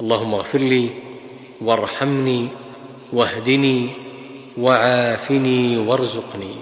اللهم اغفر لي وارحمني واهدني وعافني وارزقني.